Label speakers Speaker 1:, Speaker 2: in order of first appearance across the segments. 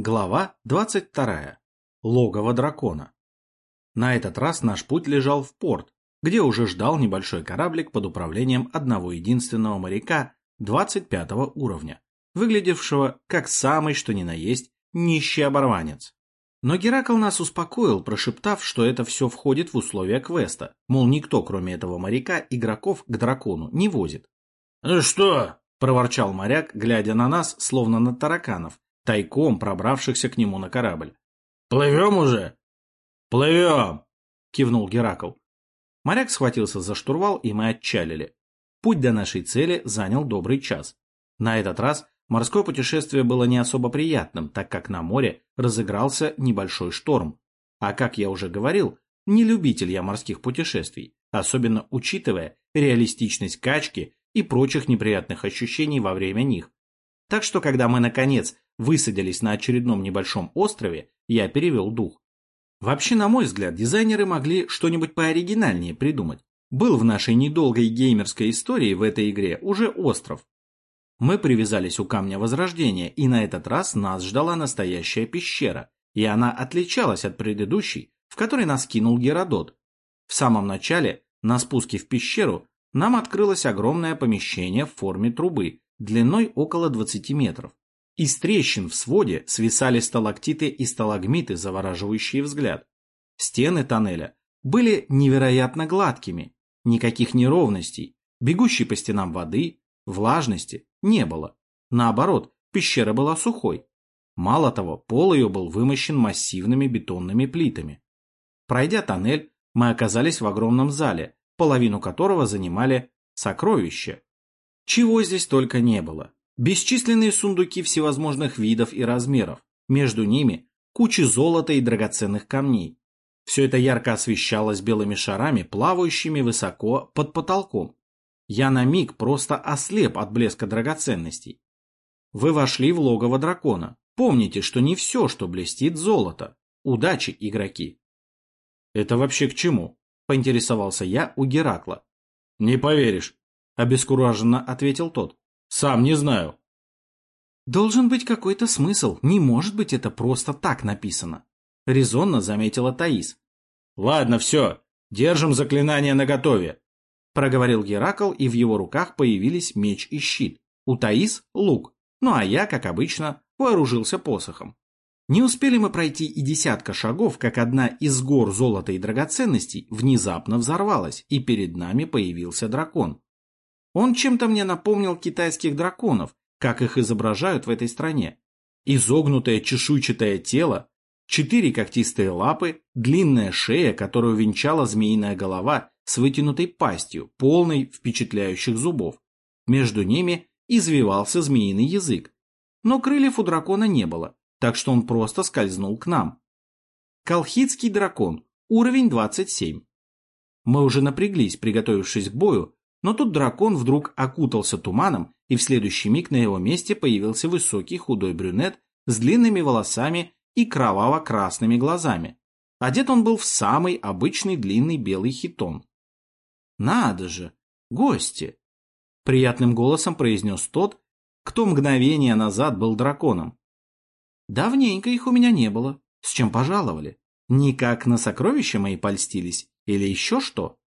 Speaker 1: Глава 22. Логово дракона. На этот раз наш путь лежал в порт, где уже ждал небольшой кораблик под управлением одного единственного моряка 25 уровня, выглядевшего как самый что ни на есть нищий оборванец. Но Геракл нас успокоил, прошептав, что это все входит в условия квеста, мол, никто, кроме этого моряка, игроков к дракону не возит.
Speaker 2: «Ну что?»
Speaker 1: – проворчал моряк, глядя на нас, словно на тараканов, тайком пробравшихся к нему на корабль.
Speaker 2: «Плывем уже?»
Speaker 1: «Плывем!» — кивнул Геракл. Моряк схватился за штурвал, и мы отчалили. Путь до нашей цели занял добрый час. На этот раз морское путешествие было не особо приятным, так как на море разыгрался небольшой шторм. А как я уже говорил, не любитель я морских путешествий, особенно учитывая реалистичность качки и прочих неприятных ощущений во время них. Так что, когда мы, наконец, высадились на очередном небольшом острове, я перевел дух. Вообще, на мой взгляд, дизайнеры могли что-нибудь пооригинальнее придумать. Был в нашей недолгой геймерской истории в этой игре уже остров. Мы привязались у Камня Возрождения, и на этот раз нас ждала настоящая пещера, и она отличалась от предыдущей, в которой нас кинул Геродот. В самом начале, на спуске в пещеру, нам открылось огромное помещение в форме трубы, длиной около 20 метров. Из трещин в своде свисали сталактиты и сталагмиты, завораживающие взгляд. Стены тоннеля были невероятно гладкими, никаких неровностей, бегущей по стенам воды, влажности не было. Наоборот, пещера была сухой. Мало того, пол ее был вымощен массивными бетонными плитами. Пройдя тоннель, мы оказались в огромном зале, половину которого занимали сокровища. Чего здесь только не было. Бесчисленные сундуки всевозможных видов и размеров. Между ними кучи золота и драгоценных камней. Все это ярко освещалось белыми шарами, плавающими высоко под потолком. Я на миг просто ослеп от блеска драгоценностей. Вы вошли в логово дракона. Помните, что не все, что блестит, золото. Удачи, игроки. Это вообще к чему? Поинтересовался я у Геракла.
Speaker 2: Не поверишь, обескураженно ответил тот. Сам не знаю.
Speaker 1: Должен быть какой-то смысл. Не может быть это просто так написано. Резонно заметила Таис.
Speaker 2: Ладно, все. Держим заклинание наготове.
Speaker 1: Проговорил Геракл, и в его руках появились меч и щит. У Таис — лук. Ну а я, как обычно, вооружился посохом. Не успели мы пройти и десятка шагов, как одна из гор золота и драгоценностей внезапно взорвалась, и перед нами появился дракон. Он чем-то мне напомнил китайских драконов, как их изображают в этой стране. Изогнутое чешуйчатое тело, четыре когтистые лапы, длинная шея, которую венчала змеиная голова с вытянутой пастью, полной впечатляющих зубов. Между ними извивался змеиный язык. Но крыльев у дракона не было, так что он просто скользнул к нам. Колхидский дракон, уровень 27. Мы уже напряглись, приготовившись к бою, но тут дракон вдруг окутался туманом, и в следующий миг на его месте появился высокий худой брюнет с длинными волосами и кроваво-красными глазами. Одет он был в самый обычный длинный белый хитон. «Надо же! Гости!» — приятным голосом произнес тот, кто мгновение назад был драконом. «Давненько их у меня не было. С чем пожаловали? Никак на сокровища мои польстились? Или еще что?»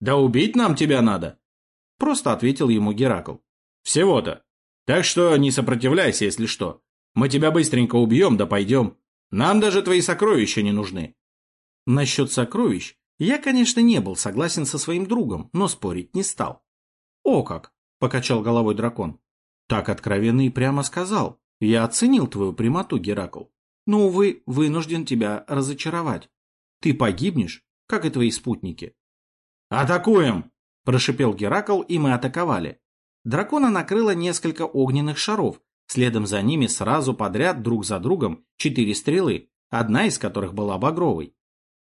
Speaker 2: «Да убить нам тебя надо!»
Speaker 1: Просто ответил ему Геракл.
Speaker 2: «Всего-то. Так что не сопротивляйся, если что. Мы тебя быстренько убьем, да пойдем. Нам даже твои сокровища не нужны».
Speaker 1: Насчет сокровищ я, конечно, не был согласен со своим другом, но спорить не стал. «О как!» — покачал головой дракон. «Так откровенно и прямо сказал. Я оценил твою прямоту, Геракл. Но, увы, вынужден тебя разочаровать. Ты погибнешь, как и твои спутники.
Speaker 2: «Атакуем!»
Speaker 1: – прошипел Геракл, и мы атаковали. Дракона накрыло несколько огненных шаров, следом за ними сразу подряд друг за другом четыре стрелы, одна из которых была багровой.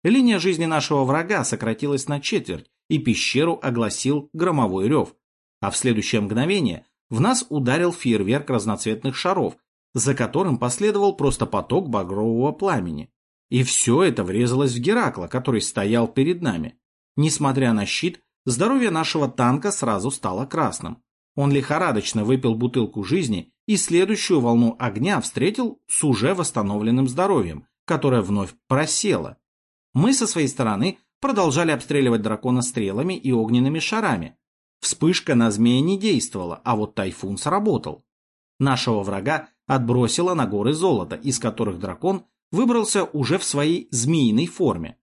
Speaker 1: Линия жизни нашего врага сократилась на четверть, и пещеру огласил громовой рев. А в следующее мгновение в нас ударил фейерверк разноцветных шаров, за которым последовал просто поток багрового пламени. И все это врезалось в Геракла, который стоял перед нами. Несмотря на щит, здоровье нашего танка сразу стало красным. Он лихорадочно выпил бутылку жизни и следующую волну огня встретил с уже восстановленным здоровьем, которое вновь просело. Мы со своей стороны продолжали обстреливать дракона стрелами и огненными шарами. Вспышка на змея не действовала, а вот тайфун сработал. Нашего врага отбросило на горы золота, из которых дракон выбрался уже в своей змеиной форме.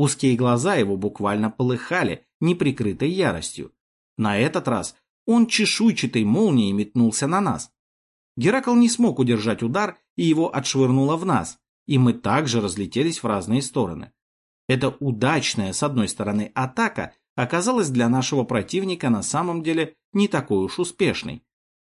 Speaker 1: Узкие глаза его буквально полыхали неприкрытой яростью. На этот раз он чешуйчатой молнией метнулся на нас. Геракл не смог удержать удар, и его отшвырнуло в нас, и мы также разлетелись в разные стороны. Эта удачная, с одной стороны, атака оказалась для нашего противника на самом деле не такой уж успешной.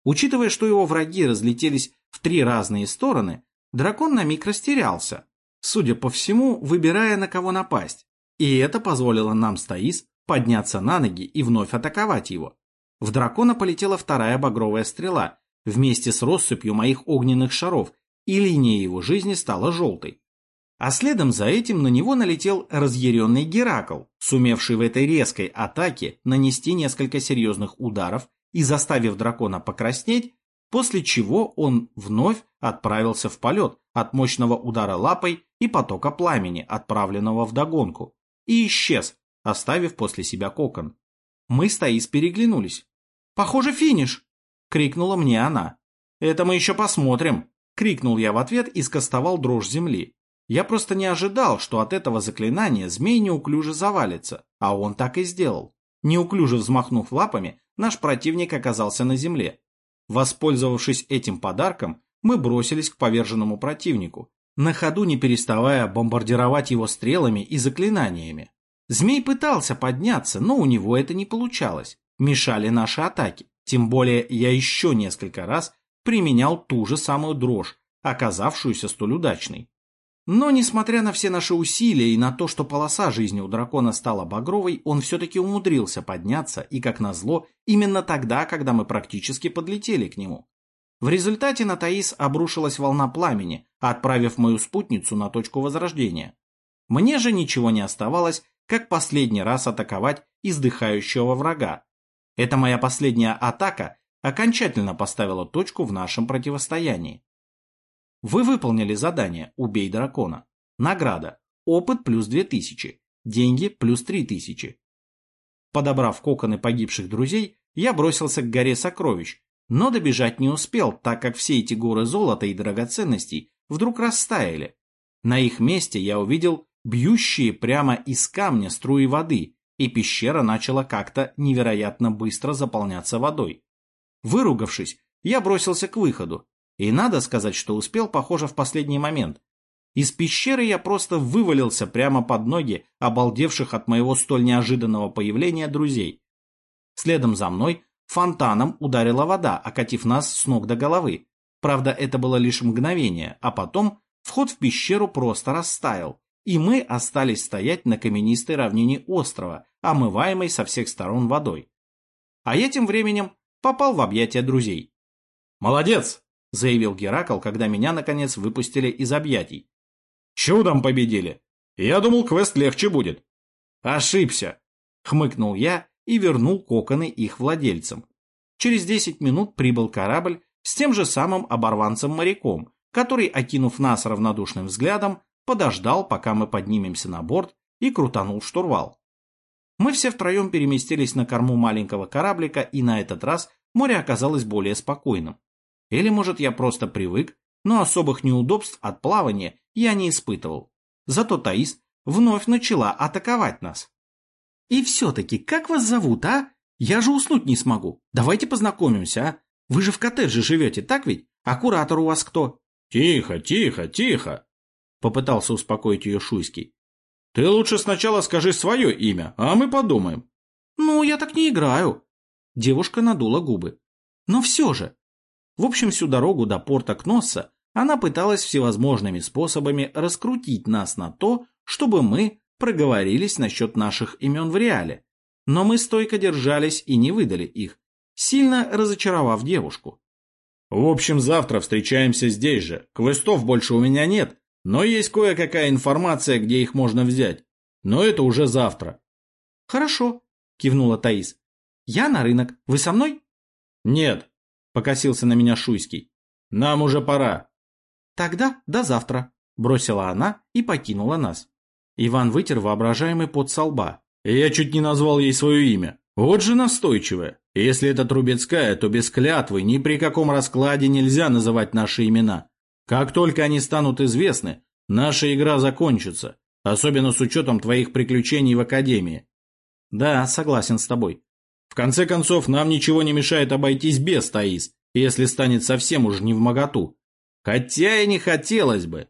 Speaker 1: Учитывая, что его враги разлетелись в три разные стороны, дракон на миг растерялся, судя по всему, выбирая на кого напасть. И это позволило нам с Таис подняться на ноги и вновь атаковать его. В дракона полетела вторая багровая стрела вместе с россыпью моих огненных шаров, и линия его жизни стала желтой. А следом за этим на него налетел разъяренный Геракл, сумевший в этой резкой атаке нанести несколько серьезных ударов и заставив дракона покраснеть, после чего он вновь отправился в полет от мощного удара лапой и потока пламени, отправленного в догонку, и исчез, оставив после себя кокон. Мы с Таис переглянулись. «Похоже, финиш!» — крикнула мне она. «Это мы еще посмотрим!» — крикнул я в ответ и скостовал дрожь земли. Я просто не ожидал, что от этого заклинания змей неуклюже завалится, а он так и сделал. Неуклюже взмахнув лапами, наш противник оказался на земле. Воспользовавшись этим подарком, мы бросились к поверженному противнику, на ходу не переставая бомбардировать его стрелами и заклинаниями. Змей пытался подняться, но у него это не получалось. Мешали наши атаки. Тем более я еще несколько раз применял ту же самую дрожь, оказавшуюся столь удачной. Но, несмотря на все наши усилия и на то, что полоса жизни у дракона стала багровой, он все-таки умудрился подняться, и, как назло, именно тогда, когда мы практически подлетели к нему. В результате на Таис обрушилась волна пламени, отправив мою спутницу на точку возрождения. Мне же ничего не оставалось, как последний раз атаковать издыхающего врага. Эта моя последняя атака окончательно поставила точку в нашем противостоянии. Вы выполнили задание «Убей дракона». Награда. Опыт плюс 2000. Деньги плюс 3000. Подобрав коконы погибших друзей, я бросился к горе сокровищ, но добежать не успел, так как все эти горы золота и драгоценностей вдруг растаяли. На их месте я увидел бьющие прямо из камня струи воды, и пещера начала как-то невероятно быстро заполняться водой. Выругавшись, я бросился к выходу, и надо сказать, что успел, похоже, в последний момент. Из пещеры я просто вывалился прямо под ноги обалдевших от моего столь неожиданного появления друзей. Следом за мной фонтаном ударила вода, окатив нас с ног до головы. Правда, это было лишь мгновение, а потом вход в пещеру просто растаял, и мы остались стоять на каменистой равнине острова, омываемой со всех сторон водой. А я тем временем попал в объятия друзей.
Speaker 2: «Молодец!»
Speaker 1: — заявил Геракл, когда меня, наконец, выпустили из объятий.
Speaker 2: «Чудом победили! Я думал, квест легче будет».
Speaker 1: «Ошибся!» — хмыкнул я и вернул коконы их владельцам. Через десять минут прибыл корабль с тем же самым оборванцем-моряком, который, окинув нас равнодушным взглядом, подождал, пока мы поднимемся на борт, и крутанул штурвал. Мы все втроем переместились на корму маленького кораблика, и на этот раз море оказалось более спокойным. Или, может, я просто привык, но особых неудобств от плавания я не испытывал. Зато Таис вновь начала атаковать нас. «И все-таки, как вас зовут, а? Я же уснуть не смогу. Давайте познакомимся, а? Вы же в коттедже живете, так ведь? А куратор у вас кто?»
Speaker 2: «Тихо, тихо, тихо!»
Speaker 1: Попытался успокоить ее Шуйский.
Speaker 2: «Ты лучше сначала скажи свое имя, а мы подумаем».
Speaker 1: «Ну, я так не играю». Девушка надула губы. «Но все же, в общем, всю дорогу до порта Кносса она пыталась всевозможными способами раскрутить нас на то, чтобы мы проговорились насчет наших имен в реале. Но мы стойко держались и не выдали их, сильно разочаровав девушку.
Speaker 2: В общем, завтра встречаемся здесь же. Квестов больше у меня нет, но есть кое-какая информация, где их можно взять. Но это уже завтра.
Speaker 1: Хорошо, кивнула Таис. Я на рынок. Вы со мной?
Speaker 2: Нет, покосился на меня Шуйский. Нам уже пора.
Speaker 1: Тогда до завтра, бросила она и покинула нас. Иван вытер воображаемый пот со лба.
Speaker 2: Я чуть не назвал ей свое имя. Вот же настойчивая. Если это Трубецкая, то без клятвы ни при каком раскладе нельзя называть наши имена. Как только они станут известны, наша игра закончится, особенно с учетом твоих приключений в Академии.
Speaker 1: Да, согласен с тобой.
Speaker 2: В конце концов, нам ничего не мешает обойтись без Таис, если станет совсем уж не в моготу. Хотя и не хотелось бы.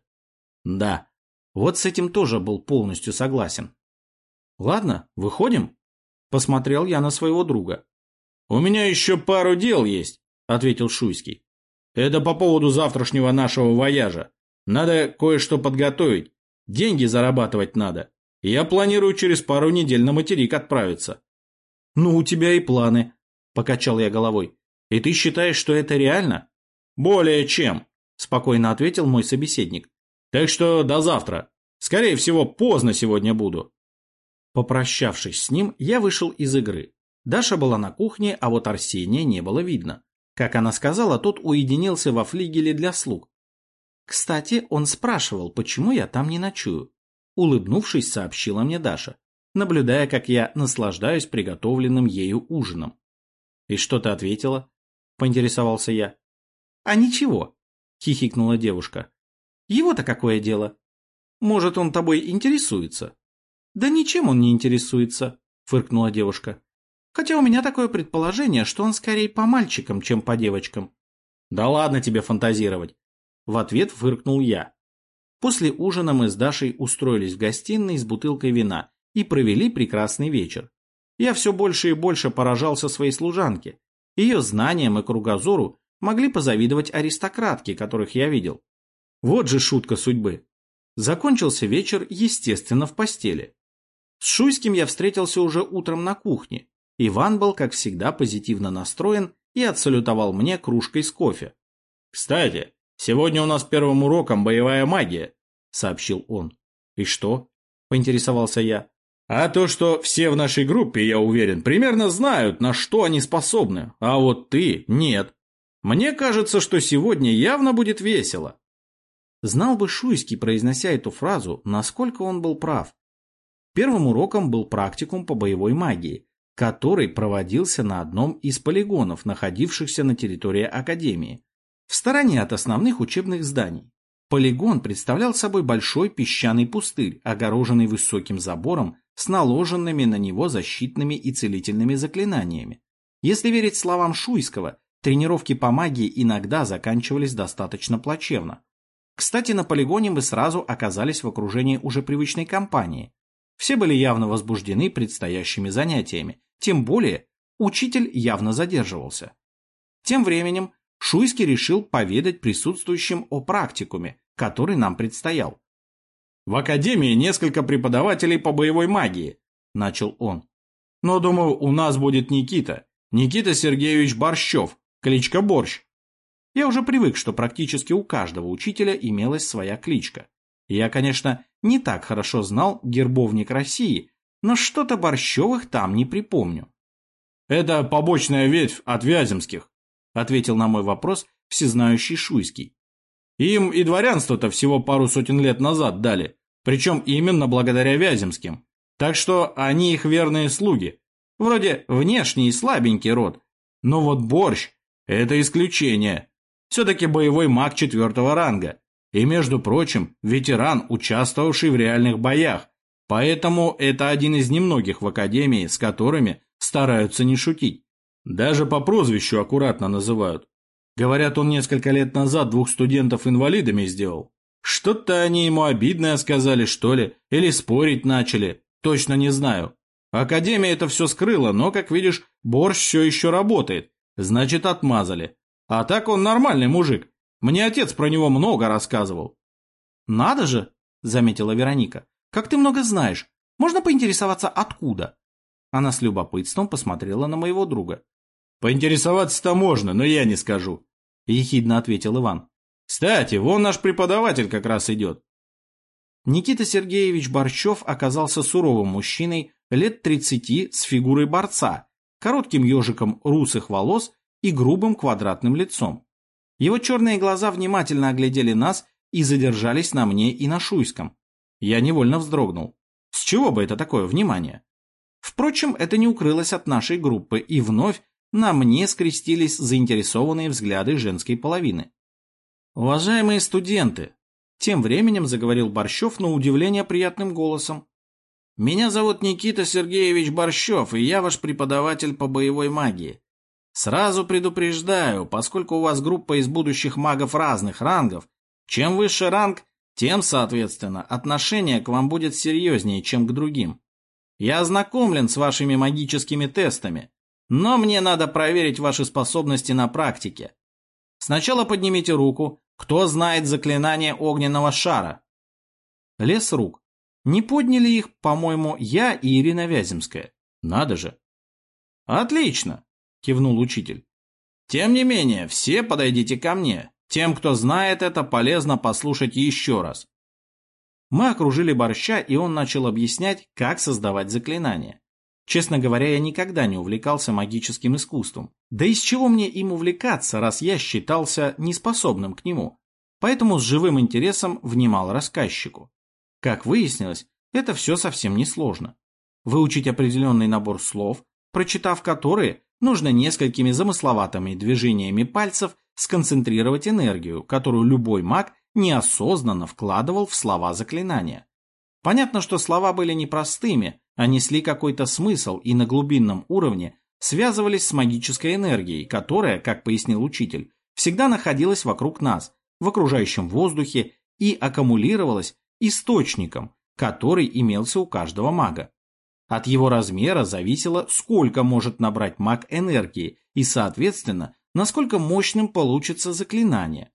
Speaker 1: Да, вот с этим тоже был полностью согласен. Ладно, выходим? Посмотрел я на своего друга.
Speaker 2: У меня еще пару дел есть, ответил Шуйский. Это по поводу завтрашнего нашего вояжа. Надо кое-что подготовить. Деньги зарабатывать надо. Я планирую через пару недель на материк отправиться.
Speaker 1: Ну, у тебя и планы, покачал я головой. И ты считаешь, что это реально?
Speaker 2: Более чем, спокойно ответил мой собеседник. Так что до завтра. Скорее всего, поздно сегодня буду.
Speaker 1: Попрощавшись с ним, я вышел из игры. Даша была на кухне, а вот Арсения не было видно. Как она сказала, тот уединился во флигеле для слуг. Кстати, он спрашивал, почему я там не ночую. Улыбнувшись, сообщила мне Даша, наблюдая, как я наслаждаюсь приготовленным ею ужином. «И что ты ответила?» – поинтересовался я. «А ничего», – хихикнула девушка. «Его-то какое дело? Может, он тобой интересуется?» «Да ничем он не интересуется», — фыркнула девушка. «Хотя у меня такое предположение, что он скорее по мальчикам, чем по девочкам».
Speaker 2: «Да ладно тебе фантазировать», — в ответ фыркнул я.
Speaker 1: После ужина мы с Дашей устроились в гостиной с бутылкой вина и провели прекрасный вечер. Я все больше и больше поражался своей служанке. Ее знаниям и кругозору могли позавидовать аристократки, которых я видел. Вот же шутка судьбы. Закончился вечер, естественно, в постели. С Шуйским я встретился уже утром на кухне. Иван был, как всегда, позитивно настроен и отсалютовал мне кружкой с кофе.
Speaker 2: «Кстати, сегодня у нас первым уроком боевая магия», — сообщил он.
Speaker 1: «И что?» — поинтересовался я.
Speaker 2: «А то, что все в нашей группе, я уверен, примерно знают, на что они способны, а вот ты — нет. Мне кажется, что сегодня явно будет весело».
Speaker 1: Знал бы Шуйский, произнося эту фразу, насколько он был прав. Первым уроком был практикум по боевой магии, который проводился на одном из полигонов, находившихся на территории Академии, в стороне от основных учебных зданий. Полигон представлял собой большой песчаный пустырь, огороженный высоким забором с наложенными на него защитными и целительными заклинаниями. Если верить словам Шуйского, тренировки по магии иногда заканчивались достаточно плачевно. Кстати, на полигоне мы сразу оказались в окружении уже привычной компании, все были явно возбуждены предстоящими занятиями, тем более учитель явно задерживался. Тем временем Шуйский решил поведать присутствующим о практикуме, который нам предстоял.
Speaker 2: «В Академии несколько преподавателей по боевой магии», – начал он. «Но, думаю, у нас будет Никита. Никита Сергеевич Борщев, кличка Борщ».
Speaker 1: Я уже привык, что практически у каждого учителя имелась своя кличка. Я, конечно, не так хорошо знал гербовник России, но что-то Борщевых там не припомню.
Speaker 2: «Это побочная ветвь от Вяземских», — ответил на мой вопрос всезнающий Шуйский. «Им и дворянство-то всего пару сотен лет назад дали, причем именно благодаря Вяземским. Так что они их верные слуги. Вроде внешний и слабенький род. Но вот борщ – это исключение. Все-таки боевой маг четвертого ранга. И, между прочим, ветеран, участвовавший в реальных боях. Поэтому это один из немногих в Академии, с которыми стараются не шутить. Даже по прозвищу аккуратно называют. Говорят, он несколько лет назад двух студентов инвалидами сделал. Что-то они ему обидное сказали, что ли, или спорить начали, точно не знаю. Академия это все скрыла, но, как видишь, борщ все еще работает, значит отмазали. А так он нормальный мужик, мне отец про него много рассказывал.
Speaker 1: Надо же, заметила Вероника. Как ты много знаешь. Можно поинтересоваться, откуда? Она с любопытством посмотрела на моего друга.
Speaker 2: Поинтересоваться-то можно, но я не скажу, ехидно ответил Иван. Кстати, вон наш преподаватель как раз идет.
Speaker 1: Никита Сергеевич Борчев оказался суровым мужчиной лет тридцати с фигурой борца, коротким ежиком русых волос и грубым квадратным лицом. Его черные глаза внимательно оглядели нас и задержались на мне и на Шуйском. Я невольно вздрогнул. С чего бы это такое внимание? Впрочем, это не укрылось от нашей группы, и вновь на мне скрестились заинтересованные взгляды женской половины. «Уважаемые студенты!» Тем временем заговорил Борщев на удивление приятным голосом. «Меня зовут Никита Сергеевич Борщев, и я ваш преподаватель по боевой магии. Сразу предупреждаю, поскольку у вас группа из будущих магов разных рангов, чем выше ранг, тем, соответственно, отношение к вам будет серьезнее, чем к другим. Я ознакомлен с вашими магическими тестами, но мне надо проверить ваши способности на практике. Сначала поднимите руку, кто знает заклинание огненного шара. Лес рук. Не подняли их, по-моему, я и Ирина Вяземская. Надо же. Отлично, кивнул учитель. Тем не менее, все подойдите ко мне. Тем, кто знает это, полезно послушать еще раз. Мы окружили борща, и он начал объяснять, как создавать заклинания. Честно говоря, я никогда не увлекался магическим искусством. Да из чего мне им увлекаться, раз я считался неспособным к нему? Поэтому с живым интересом внимал рассказчику. Как выяснилось, это все совсем несложно. Выучить определенный набор слов, прочитав которые, нужно несколькими замысловатыми движениями пальцев сконцентрировать энергию, которую любой маг неосознанно вкладывал в слова заклинания. Понятно, что слова были непростыми, а несли какой-то смысл и на глубинном уровне связывались с магической энергией, которая, как пояснил учитель, всегда находилась вокруг нас, в окружающем воздухе и аккумулировалась источником, который имелся у каждого мага. От его размера зависело, сколько может набрать маг энергии и, соответственно, насколько мощным получится заклинание.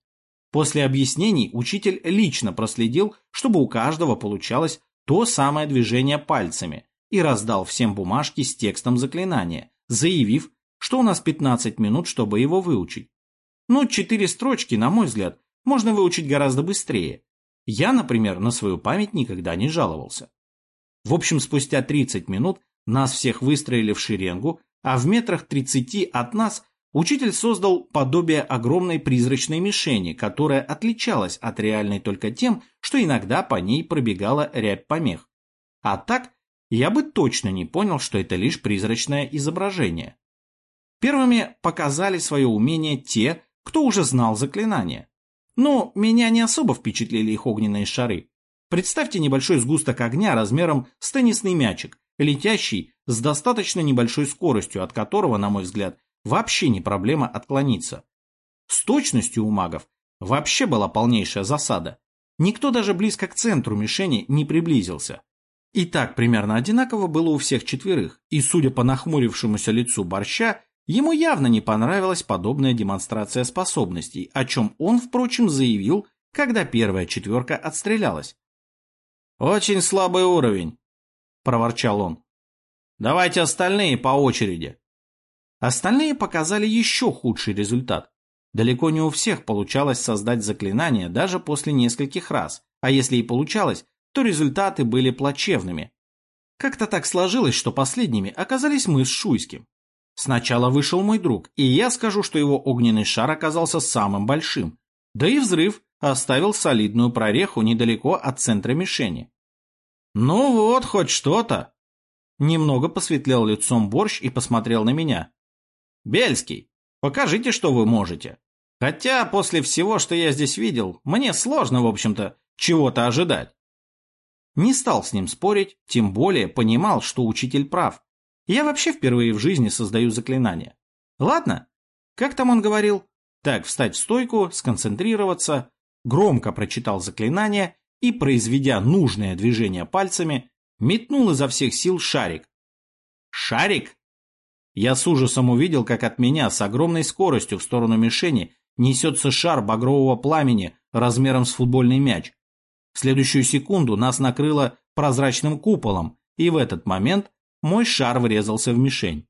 Speaker 1: После объяснений учитель лично проследил, чтобы у каждого получалось то самое движение пальцами и раздал всем бумажки с текстом заклинания, заявив, что у нас 15 минут, чтобы его выучить. Ну, четыре строчки, на мой взгляд, можно выучить гораздо быстрее. Я, например, на свою память никогда не жаловался. В общем, спустя 30 минут нас всех выстроили в шеренгу, а в метрах 30 от нас Учитель создал подобие огромной призрачной мишени, которая отличалась от реальной только тем, что иногда по ней пробегала рябь помех. А так, я бы точно не понял, что это лишь призрачное изображение. Первыми показали свое умение те, кто уже знал заклинание. Но меня не особо впечатлили их огненные шары. Представьте небольшой сгусток огня размером с теннисный мячик, летящий с достаточно небольшой скоростью, от которого, на мой взгляд, вообще не проблема отклониться. С точностью у магов вообще была полнейшая засада. Никто даже близко к центру мишени не приблизился. И так примерно одинаково было у всех четверых, и, судя по нахмурившемуся лицу борща, ему явно не понравилась подобная демонстрация способностей, о чем он, впрочем, заявил, когда первая четверка отстрелялась. «Очень слабый уровень», – проворчал он. «Давайте остальные по очереди». Остальные показали еще худший результат. Далеко не у всех получалось создать заклинание даже после нескольких раз, а если и получалось, то результаты были плачевными. Как-то так сложилось, что последними оказались мы с Шуйским. Сначала вышел мой друг, и я скажу, что его огненный шар оказался самым большим. Да и взрыв оставил солидную прореху недалеко от центра мишени. «Ну вот, хоть что-то!» Немного посветлел лицом борщ и посмотрел на меня. Бельский, покажите, что вы можете. Хотя после всего, что я здесь видел, мне сложно, в общем-то, чего-то ожидать. Не стал с ним спорить, тем более понимал, что учитель прав. Я вообще впервые в жизни создаю заклинания. Ладно, как там он говорил? Так, встать в стойку, сконцентрироваться, громко прочитал заклинание и, произведя нужное движение пальцами, метнул изо всех сил шарик. Шарик я с ужасом увидел, как от меня с огромной скоростью в сторону мишени несется шар багрового пламени размером с футбольный мяч. В следующую секунду нас накрыло прозрачным куполом, и в этот момент мой шар врезался в мишень.